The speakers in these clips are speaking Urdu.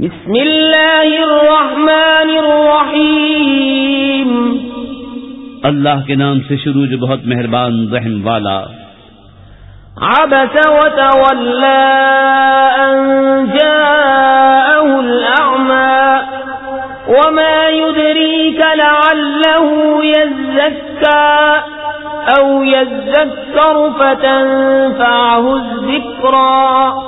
بسم اللہ الرحمن الرحیم۔ اللہ کے نام سے شروع جو بہت مہربان رحم والا۔ عبس وتولى أن جاءه الأعمى وما يدريك لعله يزكى أو يذكر فتنفعه الذكرى۔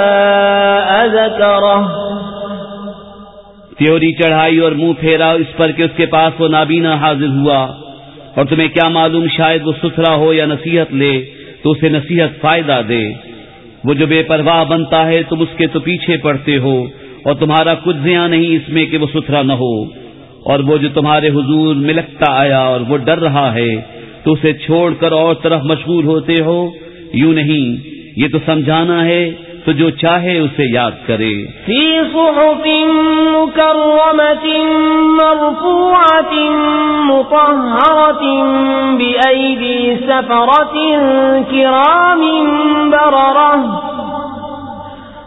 تیوری چڑھائی اور منہ پھیرا اس پر کہ اس کے پاس وہ نابینا حاضر ہوا اور تمہیں کیا معلوم شاید وہ ستھرا ہو یا نصیحت لے تو اسے نصیحت فائدہ دے۔ وہ جو بے پرواہ بنتا ہے تم اس کے تو پیچھے پڑتے ہو اور تمہارا کچھ زیاں نہیں اس میں کہ وہ ستھرا نہ ہو۔ اور وہ جو تمہارے حضور ملکتا آیا اور وہ ڈر رہا ہے تو اسے چھوڑ کر اور طرف مشغول ہوتے ہو۔ یوں نہیں، یہ تو سمجھانا ہے تو جو چاہے اسے یاد کرے۔ فی صحف مکرمت مرفوعت مطہرت بأیدی سفرت کرام بررہ۔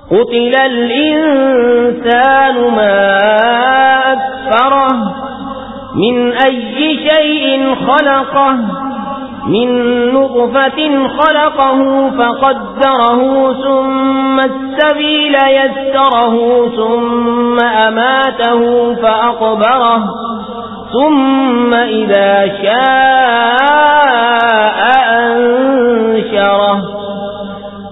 قتل الانسان ما اکفرہ۔ من ای شیء خلقہ۔ من نطفة خلقه فقدره ثم السبيل يسره ثم أماته فأقبره ثم إذا شاء أنشره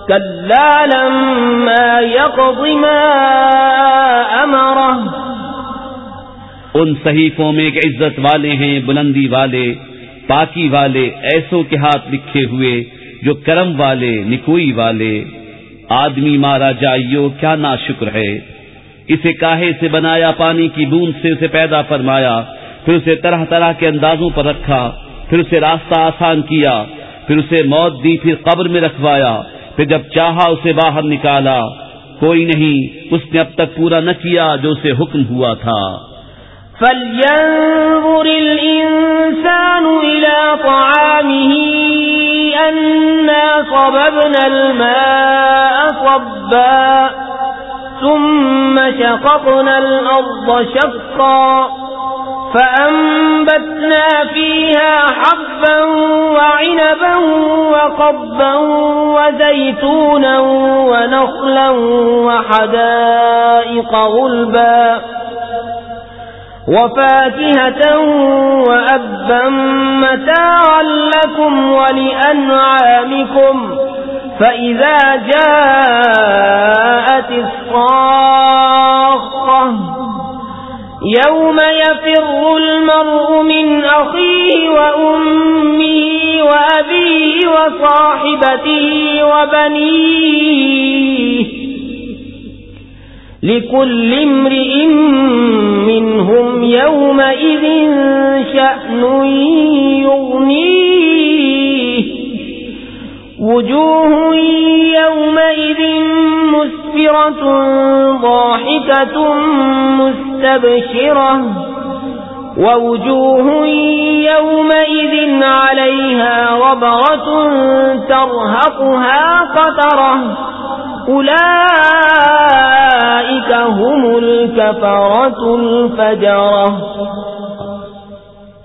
كلا لما يقض ما أمره ان صحیفوں میں ایک عزت والے ہیں، بلندی والے پاکی والے ایسوں کے ہاتھ لکھے ہوئے جو کرم والے، نکوئی والے۔ آدمی مارا جائیو، کیا نا شکر ہے؟ اسے کاہے سے بنایا، پانی کی بوند سے اسے پیدا فرمایا، پھر اسے طرح طرح کے اندازوں پر رکھا، پھر اسے راستہ آسان کیا، پھر اسے موت دی، پھر قبر میں رکھوایا، پھر جب چاہا اسے باہر نکالا۔ کوئی نہیں، اس نے اب تک پورا نہ کیا جو اسے حکم ہوا تھا۔ فلينظر طعامه أنا صببنا الماء صبا ثم شققنا الأرض شقا فأنبتنا فيها حبا وعنبا وقبا وزيتونا ونخلا وحدائق غلبا وفاكهة وأبا متاعا لكم ولأنعامكم فإذا جاءت الصاخة يوم يفر المرء من أخيه وأمه وأبيه وصاحبته وبنيه لكل امرئ منهم يومئذ شأن يغنيه. وجوه يومئذ ووجوه يومئذ عليها ربرة ترهقها قترة. أولئك هم الكفرة الفجرة۔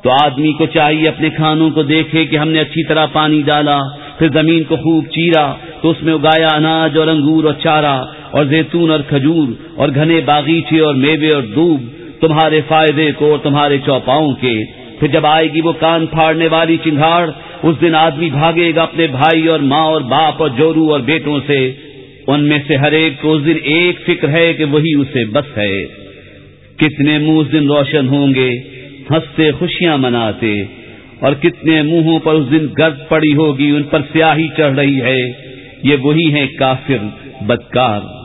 تو آدمی کو چاہیے اپنے کھانوں کو دیکھے کہ ہم نے اچھی طرح پانی ڈالا، پھر زمین کو خوب چیرا، تو اس میں اگایا اناج اور انگور اور چارہ اور زیتون اور کھجور اور گھنے باغیچے اور میوے اور دوب تمہارے فائدے کو اور تمہارے چوپاؤں کے۔ پھر جب آئے گی وہ کان پھاڑنے والی چنگاڑ اس دن آدمی بھاگے گا اپنے بھائی اور ماں اور باپ اور جورو اور بیٹوں سے۔ ان میں سے ہر ایک کو اس دن ایک فکر ہے کہ وہی اسے بس ہے۔ کتنے منہ اس دن روشن ہوں گے، ہنستے خوشیاں مناتے، اور کتنے منہوں پر اس دن گرد پڑی ہوگی، ان پر سیاہی چڑھ رہی ہے۔ یہ وہی ہے کافر بدکار۔